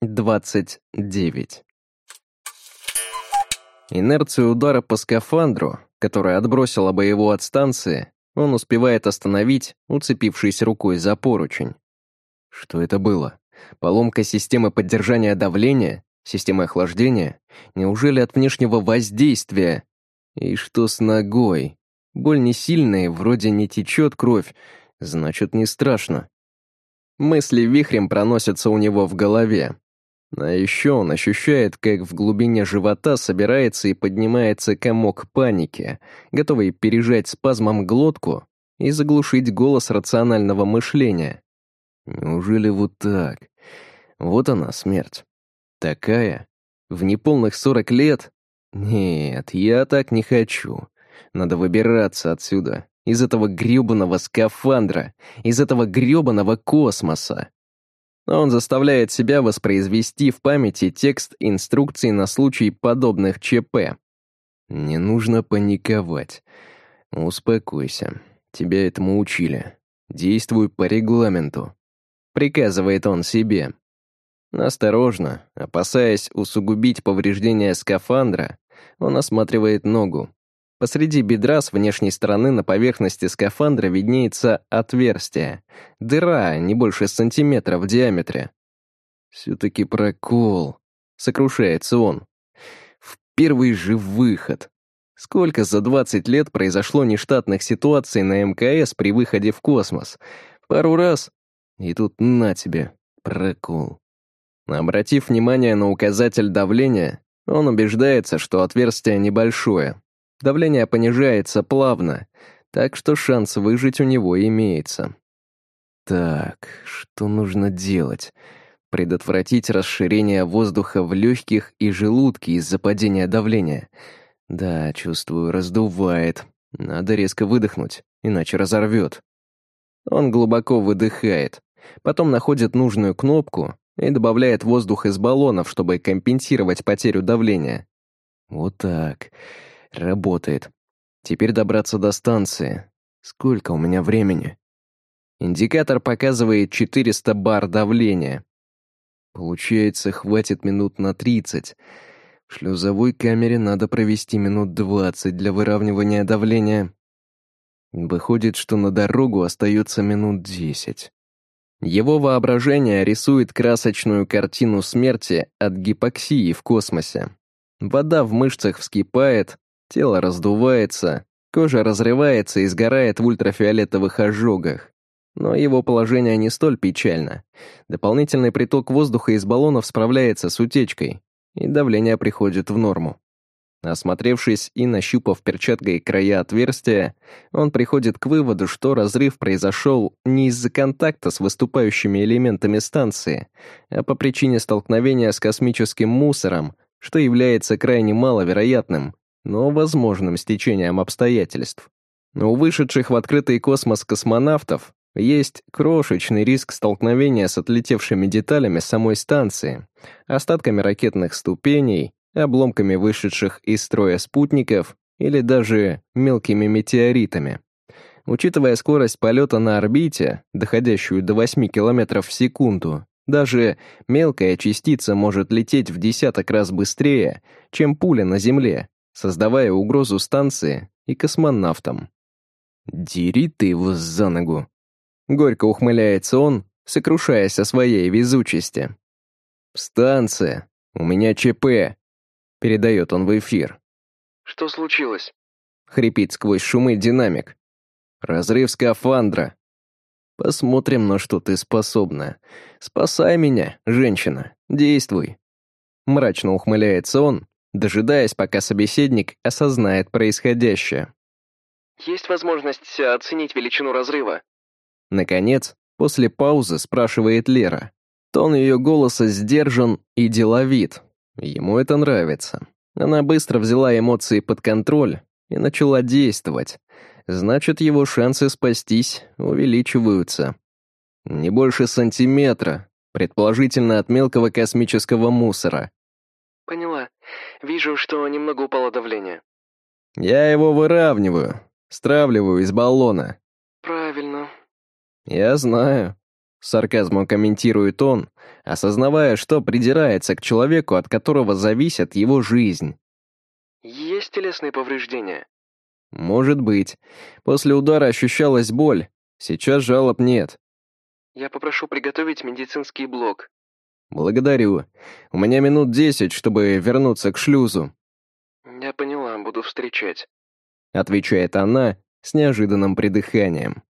29. Инерцию удара по скафандру, которая отбросила бы его от станции, он успевает остановить, уцепившись рукой за поручень. Что это было? Поломка системы поддержания давления? Системы охлаждения? Неужели от внешнего воздействия? И что с ногой? Боль не сильная, вроде не течет кровь, значит, не страшно. Мысли вихрем проносятся у него в голове. А еще он ощущает, как в глубине живота собирается и поднимается комок паники, готовый пережать спазмом глотку и заглушить голос рационального мышления. Неужели вот так? Вот она, смерть. Такая? В неполных сорок лет? Нет, я так не хочу. Надо выбираться отсюда, из этого грёбаного скафандра, из этого грёбаного космоса. Он заставляет себя воспроизвести в памяти текст инструкций на случай подобных ЧП. Не нужно паниковать. Успокойся. Тебя этому учили. Действуй по регламенту. Приказывает он себе. Осторожно, опасаясь усугубить повреждения скафандра, он осматривает ногу. Посреди бедра с внешней стороны на поверхности скафандра виднеется отверстие. Дыра не больше сантиметра в диаметре. «Все-таки прокол», — сокрушается он. «В первый же выход. Сколько за 20 лет произошло нештатных ситуаций на МКС при выходе в космос? Пару раз. И тут на тебе, прокол». Обратив внимание на указатель давления, он убеждается, что отверстие небольшое, Давление понижается плавно, так что шанс выжить у него имеется. Так, что нужно делать? Предотвратить расширение воздуха в легких и желудке из-за падения давления. Да, чувствую, раздувает. Надо резко выдохнуть, иначе разорвет. Он глубоко выдыхает, потом находит нужную кнопку и добавляет воздух из баллонов, чтобы компенсировать потерю давления. Вот так. Работает. Теперь добраться до станции. Сколько у меня времени? Индикатор показывает 400 бар давления. Получается, хватит минут на 30. В шлюзовой камере надо провести минут 20 для выравнивания давления. Выходит, что на дорогу остается минут 10. Его воображение рисует красочную картину смерти от гипоксии в космосе. Вода в мышцах вскипает, Тело раздувается, кожа разрывается и сгорает в ультрафиолетовых ожогах. Но его положение не столь печально. Дополнительный приток воздуха из баллонов справляется с утечкой, и давление приходит в норму. Осмотревшись и нащупав перчаткой края отверстия, он приходит к выводу, что разрыв произошел не из-за контакта с выступающими элементами станции, а по причине столкновения с космическим мусором, что является крайне маловероятным, но возможным стечением обстоятельств. У вышедших в открытый космос космонавтов есть крошечный риск столкновения с отлетевшими деталями самой станции, остатками ракетных ступеней, обломками вышедших из строя спутников или даже мелкими метеоритами. Учитывая скорость полета на орбите, доходящую до 8 км в секунду, даже мелкая частица может лететь в десяток раз быстрее, чем пуля на Земле, создавая угрозу станции и космонавтам. «Дери ты его за ногу!» Горько ухмыляется он, сокрушаясь о своей везучести. «Станция! У меня ЧП!» Передает он в эфир. «Что случилось?» Хрипит сквозь шумы динамик. «Разрыв скафандра!» «Посмотрим, на что ты способна. Спасай меня, женщина, действуй!» Мрачно ухмыляется он, дожидаясь, пока собеседник осознает происходящее. «Есть возможность оценить величину разрыва?» Наконец, после паузы спрашивает Лера. Тон ее голоса сдержан и деловит. Ему это нравится. Она быстро взяла эмоции под контроль и начала действовать. Значит, его шансы спастись увеличиваются. Не больше сантиметра, предположительно от мелкого космического мусора. «Поняла. Вижу, что немного упало давление». «Я его выравниваю, стравливаю из баллона». «Правильно». «Я знаю». Сарказмом комментирует он, осознавая, что придирается к человеку, от которого зависит его жизнь. Есть телесные повреждения? Может быть. После удара ощущалась боль. Сейчас жалоб нет. Я попрошу приготовить медицинский блок. Благодарю. У меня минут десять, чтобы вернуться к шлюзу. Я поняла, буду встречать. Отвечает она с неожиданным придыханием.